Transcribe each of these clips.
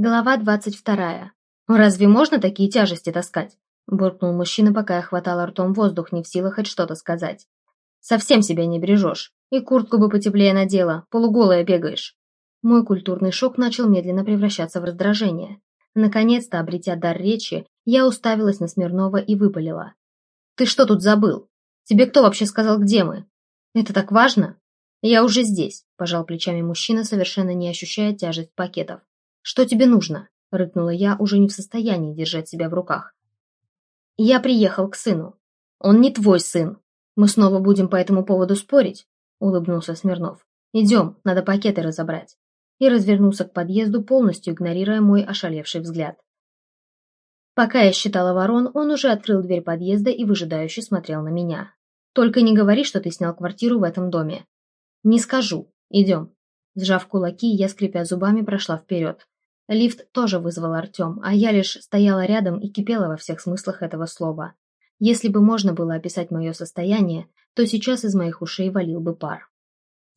Глава двадцать вторая. «Разве можно такие тяжести таскать?» – буркнул мужчина, пока я хватала ртом воздух, не в силах хоть что-то сказать. «Совсем себя не бережешь. И куртку бы потеплее надела, полуголая бегаешь». Мой культурный шок начал медленно превращаться в раздражение. Наконец-то, обретя дар речи, я уставилась на Смирнова и выпалила. «Ты что тут забыл? Тебе кто вообще сказал, где мы? Это так важно?» «Я уже здесь», – пожал плечами мужчина, совершенно не ощущая тяжесть пакетов. «Что тебе нужно?» — рыкнула я, уже не в состоянии держать себя в руках. «Я приехал к сыну. Он не твой сын. Мы снова будем по этому поводу спорить?» — улыбнулся Смирнов. «Идем, надо пакеты разобрать». И развернулся к подъезду, полностью игнорируя мой ошалевший взгляд. Пока я считала ворон, он уже открыл дверь подъезда и выжидающе смотрел на меня. «Только не говори, что ты снял квартиру в этом доме». «Не скажу. Идем». Сжав кулаки, я, скрипя зубами, прошла вперед. Лифт тоже вызвал Артем, а я лишь стояла рядом и кипела во всех смыслах этого слова. Если бы можно было описать мое состояние, то сейчас из моих ушей валил бы пар.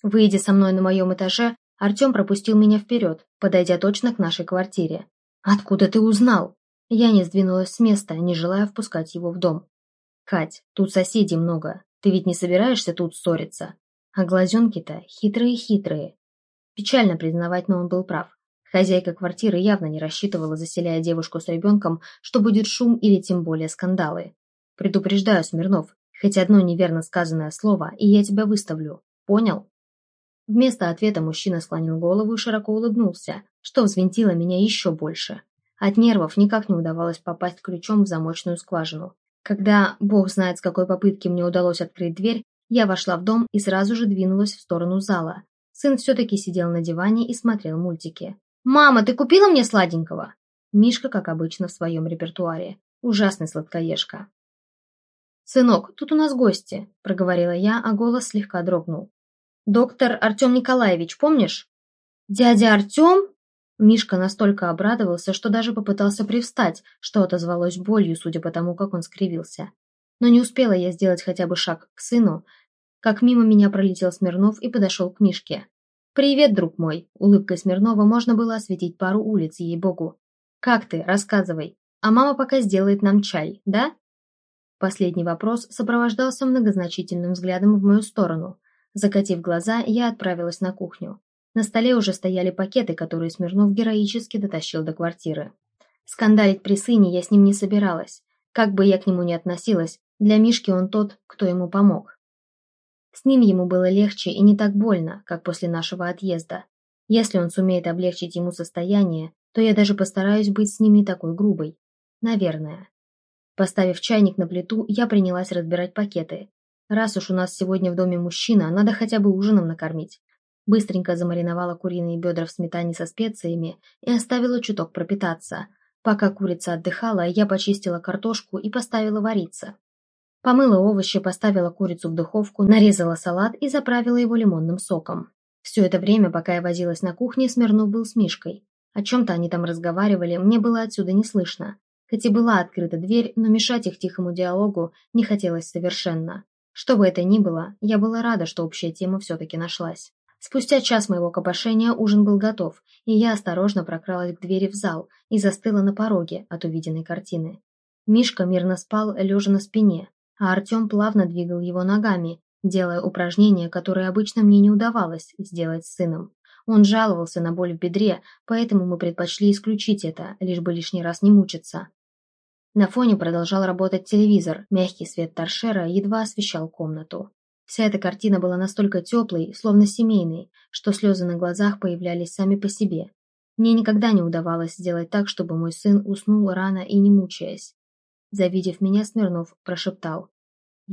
Выйдя со мной на моем этаже, Артем пропустил меня вперед, подойдя точно к нашей квартире. «Откуда ты узнал?» Я не сдвинулась с места, не желая впускать его в дом. «Кать, тут соседей много. Ты ведь не собираешься тут ссориться?» А глазенки-то хитрые-хитрые. Печально признавать, но он был прав. Хозяйка квартиры явно не рассчитывала, заселяя девушку с ребенком, что будет шум или тем более скандалы. Предупреждаю, Смирнов, хоть одно неверно сказанное слово, и я тебя выставлю. Понял? Вместо ответа мужчина склонил голову и широко улыбнулся, что взвинтило меня еще больше. От нервов никак не удавалось попасть ключом в замочную скважину. Когда, бог знает с какой попытки мне удалось открыть дверь, я вошла в дом и сразу же двинулась в сторону зала. Сын все-таки сидел на диване и смотрел мультики. «Мама, ты купила мне сладенького?» Мишка, как обычно, в своем репертуаре. Ужасный сладкоежка. «Сынок, тут у нас гости», — проговорила я, а голос слегка дрогнул. «Доктор Артем Николаевич, помнишь?» «Дядя Артем?» Мишка настолько обрадовался, что даже попытался привстать, что отозвалось болью, судя по тому, как он скривился. Но не успела я сделать хотя бы шаг к сыну, как мимо меня пролетел Смирнов и подошел к Мишке. «Привет, друг мой!» Улыбкой Смирнова можно было осветить пару улиц, ей-богу. «Как ты? Рассказывай. А мама пока сделает нам чай, да?» Последний вопрос сопровождался многозначительным взглядом в мою сторону. Закатив глаза, я отправилась на кухню. На столе уже стояли пакеты, которые Смирнов героически дотащил до квартиры. Скандалить при сыне я с ним не собиралась. Как бы я к нему ни относилась, для Мишки он тот, кто ему помог. С ним ему было легче и не так больно, как после нашего отъезда. Если он сумеет облегчить ему состояние, то я даже постараюсь быть с ним не такой грубой. Наверное. Поставив чайник на плиту, я принялась разбирать пакеты. Раз уж у нас сегодня в доме мужчина, надо хотя бы ужином накормить. Быстренько замариновала куриные бедра в сметане со специями и оставила чуток пропитаться. Пока курица отдыхала, я почистила картошку и поставила вариться. Помыла овощи, поставила курицу в духовку, нарезала салат и заправила его лимонным соком. Все это время, пока я возилась на кухне, Смирнов был с Мишкой. О чем-то они там разговаривали, мне было отсюда не слышно. Хоть и была открыта дверь, но мешать их тихому диалогу не хотелось совершенно. Что бы это ни было, я была рада, что общая тема все-таки нашлась. Спустя час моего копошения ужин был готов, и я осторожно прокралась к двери в зал и застыла на пороге от увиденной картины. Мишка мирно спал, лежа на спине, а Артем плавно двигал его ногами, делая упражнения, которые обычно мне не удавалось сделать с сыном. Он жаловался на боль в бедре, поэтому мы предпочли исключить это, лишь бы лишний раз не мучиться. На фоне продолжал работать телевизор, мягкий свет торшера едва освещал комнату. Вся эта картина была настолько теплой, словно семейной, что слезы на глазах появлялись сами по себе. Мне никогда не удавалось сделать так, чтобы мой сын уснул рано и не мучаясь. Завидев меня, Смирнов прошептал.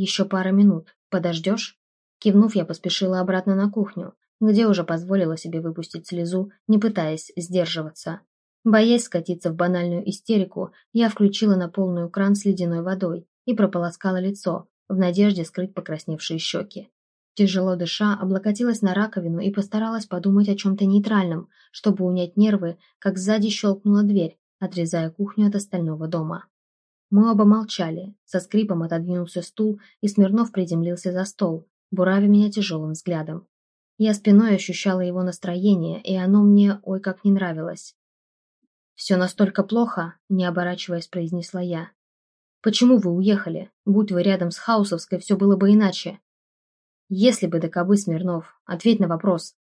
«Еще пара минут. Подождешь?» Кивнув, я поспешила обратно на кухню, где уже позволила себе выпустить слезу, не пытаясь сдерживаться. Боясь скатиться в банальную истерику, я включила на полную кран с ледяной водой и прополоскала лицо, в надежде скрыть покрасневшие щеки. Тяжело дыша, облокотилась на раковину и постаралась подумать о чем-то нейтральном, чтобы унять нервы, как сзади щелкнула дверь, отрезая кухню от остального дома. Мы оба молчали. Со скрипом отодвинулся стул, и Смирнов приземлился за стол, буравя меня тяжелым взглядом. Я спиной ощущала его настроение, и оно мне ой как не нравилось. «Все настолько плохо», — не оборачиваясь, произнесла я. «Почему вы уехали? Будь вы рядом с Хаусовской, все было бы иначе». «Если бы до кобы, Смирнов, ответь на вопрос».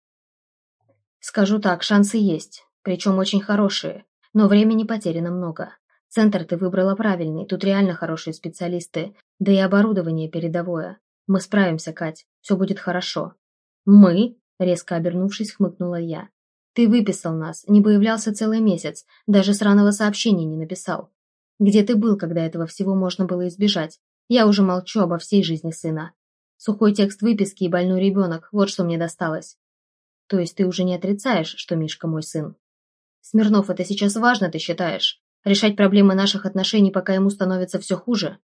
«Скажу так, шансы есть, причем очень хорошие, но времени потеряно много. Центр ты выбрала правильный, тут реально хорошие специалисты, да и оборудование передовое. Мы справимся, Кать, все будет хорошо». «Мы?» — резко обернувшись, хмыкнула я. «Ты выписал нас, не появлялся целый месяц, даже сраного сообщения не написал. Где ты был, когда этого всего можно было избежать? Я уже молчу обо всей жизни сына. Сухой текст выписки и больной ребенок – вот что мне досталось. То есть ты уже не отрицаешь, что Мишка мой сын? Смирнов, это сейчас важно, ты считаешь? Решать проблемы наших отношений, пока ему становится все хуже?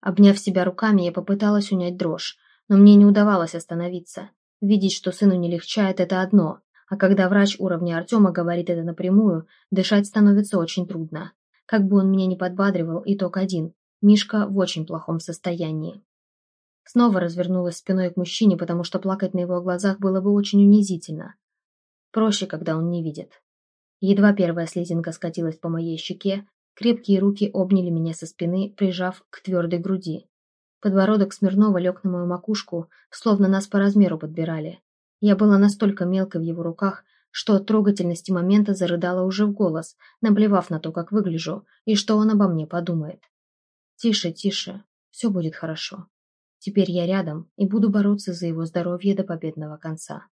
Обняв себя руками, я попыталась унять дрожь, но мне не удавалось остановиться. Видеть, что сыну не легчает, это одно, а когда врач уровня Артема говорит это напрямую, дышать становится очень трудно. Как бы он меня ни подбадривал, итог один. Мишка в очень плохом состоянии. Снова развернулась спиной к мужчине, потому что плакать на его глазах было бы очень унизительно. Проще, когда он не видит. Едва первая слезинка скатилась по моей щеке, крепкие руки обняли меня со спины, прижав к твердой груди. Подбородок Смирнова лег на мою макушку, словно нас по размеру подбирали. Я была настолько мелкой в его руках, что от трогательности момента зарыдала уже в голос, наплевав на то, как выгляжу, и что он обо мне подумает. «Тише, тише, все будет хорошо. Теперь я рядом и буду бороться за его здоровье до победного конца».